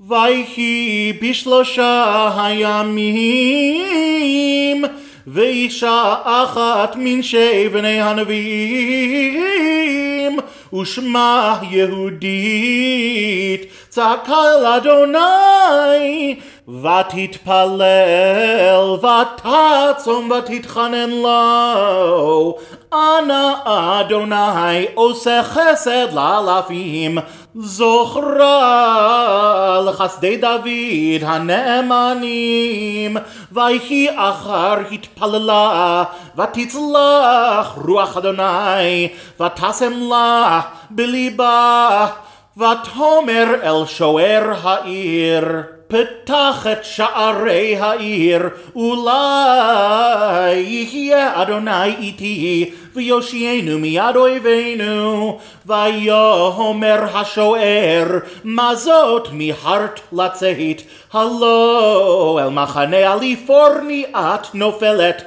ויהי בשלושה הימים ואישה אחת מן שבני הנביאים ושמה יהודית צעקה אל אדוני ותתפלל ותעצום ותתחנן לו אנא אדוני עושה חסד לאלפים זוכרה לחסדי דוד הנאמנים ויהי אחר התפללה ותצלח רוח אדוני ותשם לה בליבה ותאמר אל שוער העיר פתח את שערי העיר אולי יחיה אדוני איתי ויושיענו מיד אויבינו. ויאמר השוער מה זאת מיהרת לצאת? הלא אל מחנה אליפורני את נופלת.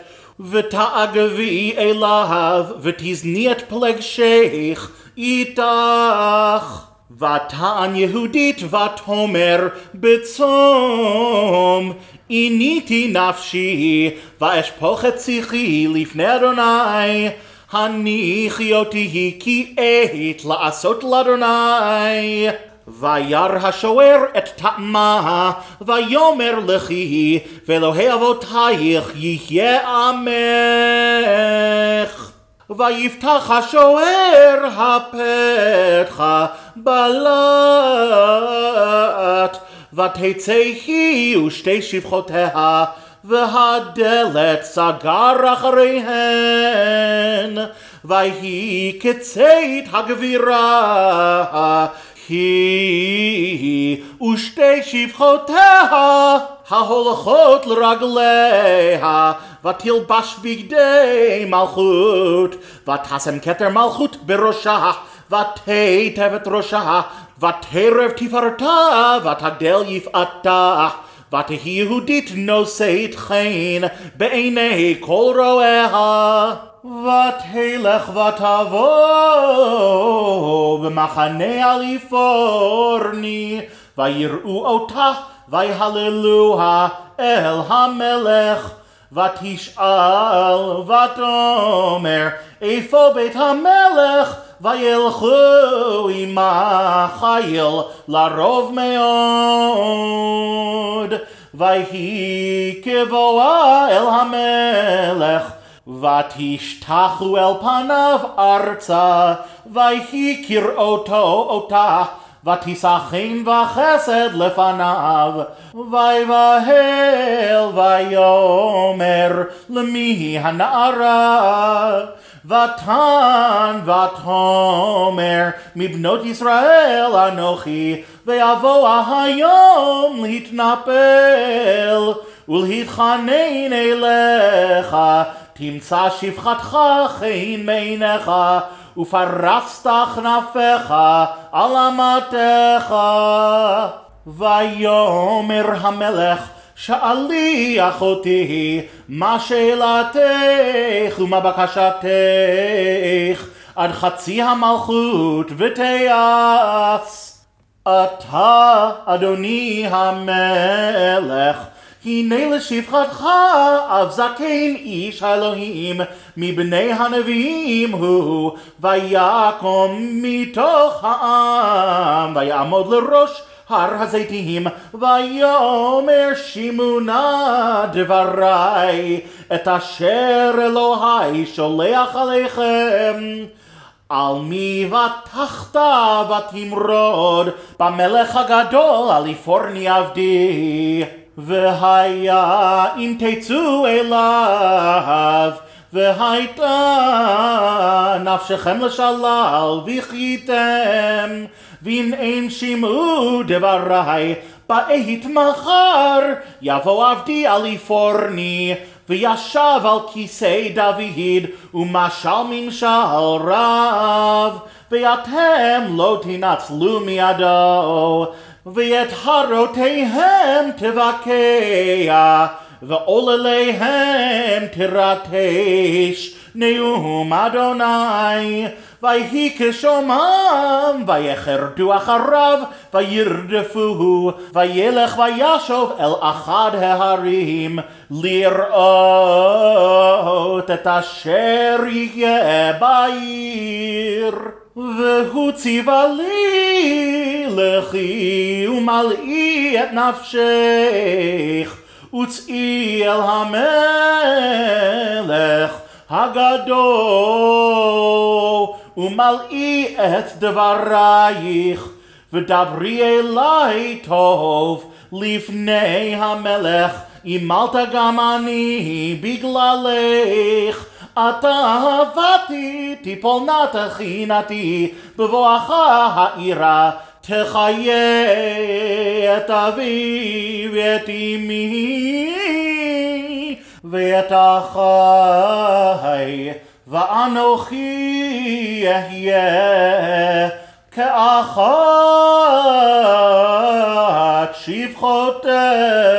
ותעגבי אליו ותזני את פלגשך איתך ותען יהודית ותאמר בצום עיניתי נפשי ואשפוך את שיחי לפני אדוני. הניחי אותי כי עת לעשות לאדוני. וירא השוער את טעמה ויאמר לכי ואלוהי אבותייך יהיה עמך ויפתח השוער הפתחה בלט היא ושתי שפחותיה והדלת סגר אחריהן ויהי כצאת הגבירה היא ושתי שפחותיה ההולכות לרגליה ותלבש בגדי מלכות ותשם כתר מלכות בראשה ותיטב את ראשה ותרב תפארתה ותגדל יפאתה ותהי יהודית נושאת חן בעיני כל רואיה ותלך ותבוא במחנה אליפורני ויראו אותה ויהללוה אל המלך ותשאל ותאמר איפה בית המלך וילכו עמה חיל לרוב מאוד ויהי כבואה אל המלך ותשתחו אל פניו ארצה ויהי כראותו אותה ותישא חן וחסד לפניו ויבהל ויאמר למי הנערה ותן ותאמר מבנות ישראל אנוכי ויבוא היום להתנפל ולהתחנן אליך תמצא שפחתך חן מעיניך ופרסת כנפיך על אמתך. ויאמר המלך שאלי אחותי מה שאלתך ומה בקשתך עד חצי המלכות ותיעש. אתה אדוני המלך הנה לשפחתך אב זקן איש האלוהים מבני הנביאים הוא ויקום מתוך העם ויעמוד לראש הר הזיתים ויאמר שימונה דברי את אשר אלוהי שולח עליכם. על מי בטחת ותמרוד במלך הגדול אליפורני עבדי והיה אם תצאו אליו והייתה נפשכם לשלל וחייתם ואם אין שמעו דברי בעת מחר יבוא עבדי אליפורני וישב על כיסא דוד ומשל ממשל רב ואתם לא תנצלו מידו ואת הרותיהם תבקע ועולליהם תרטש נאום אדוני ויהי כשומם, ויחרדו אחריו, וירדפוהו, וילך וישוב אל אחד ההרים, לראות את אשר יהיה בעיר. והוא ציווה לי, לכי ומלאי את נפשך, וצאי אל המלך הגדול, ומלאי את דברייך, ודברי אליי טוב לפני המלך, אימלת גם אני בגללך. אתה אהבתי, תיפול נא תחינתי, בבואך העירה תחיה את אבי ואת אמי ואת אחי ואנוכי אהיה כאחת שפחותיך